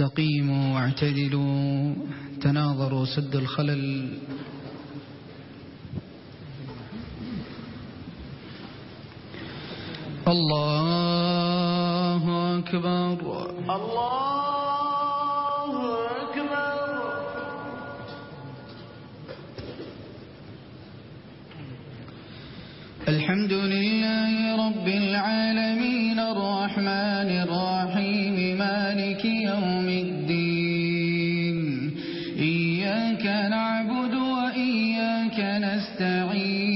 استقيموا واعتدلوا تناظروا سد الخلل الله أكبر الله أكبر الحمد لله رب العالمين الرحمن الرحيم نستعين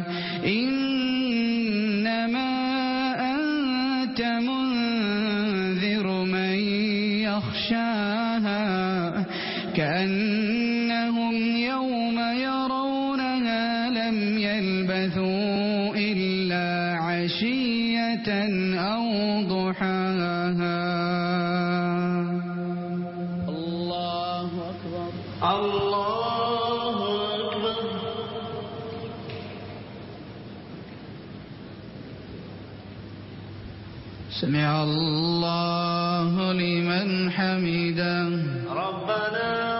يلبثوا إلا عشية أو ضحاها. الله أكبر. الله أكبر. سمع الله لمن حمده. ربنا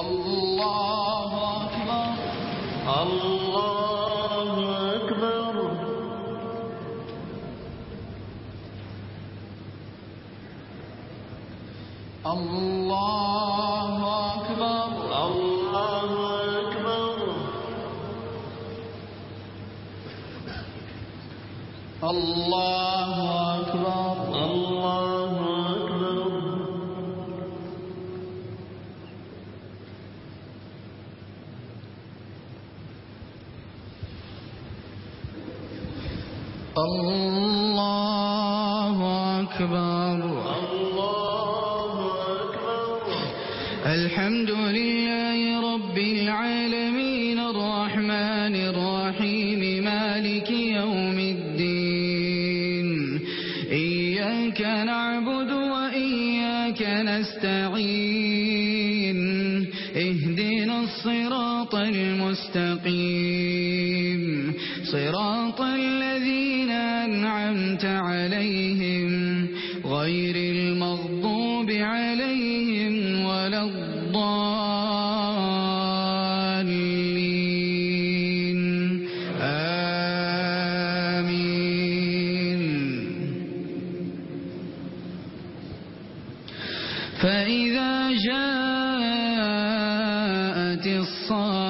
اللہ اکبر اللہ اکبر اللہ اکبر اللہ اکبر اللہ اللہ اکبر عليهم غير المغضوب عليهم ولا الضالين. آمين. فإذا جاءت الصاخة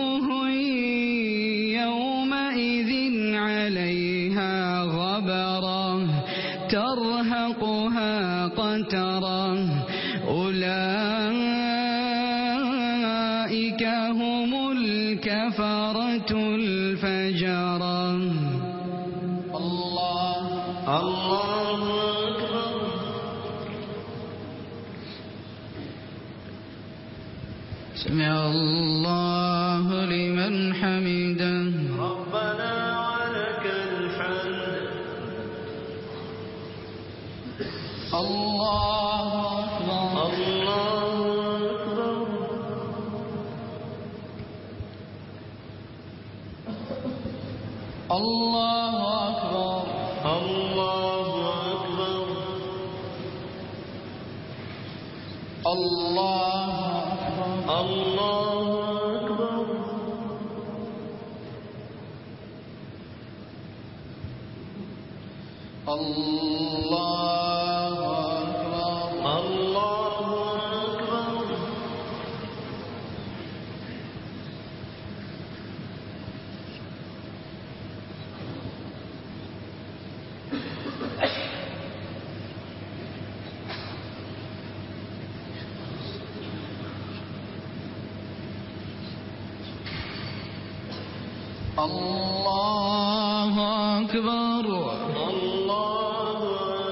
قترة أولئك هم الكفرة الفجرة الله الله أكبر سمع الله لمن حمده. اللہ اکبر اللہ اکبر اللہ اکبر اللہ اکبر اللہ الله أكبر الله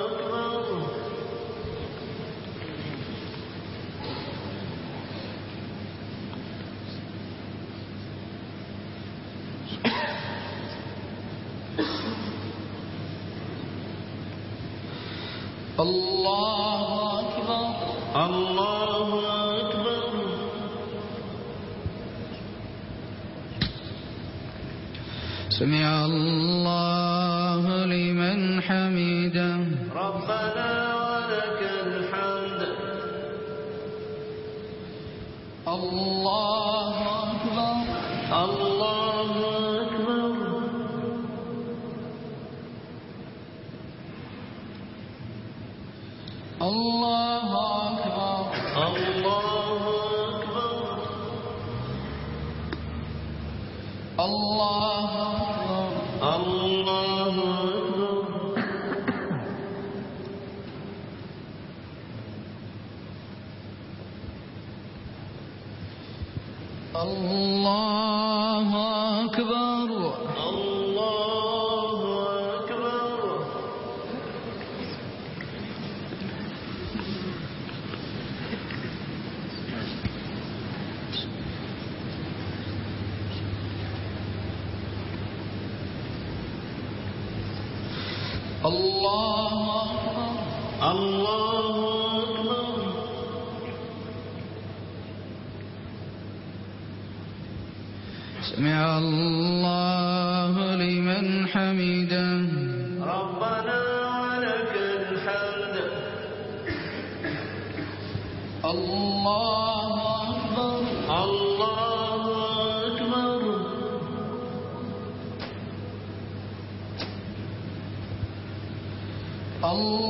أكبر الله أكبر الله أكبر سمع الله لمن حمده. ربنا ولك الحمد. الله أكبر. الله أكبر. الله أكبر. الله أكبر. الله الله أكبر الله أكبر الله أكبر الله أكبر سمع الله لمن حمده. ربنا ولك الحمد. الله أكبر. الله اللہ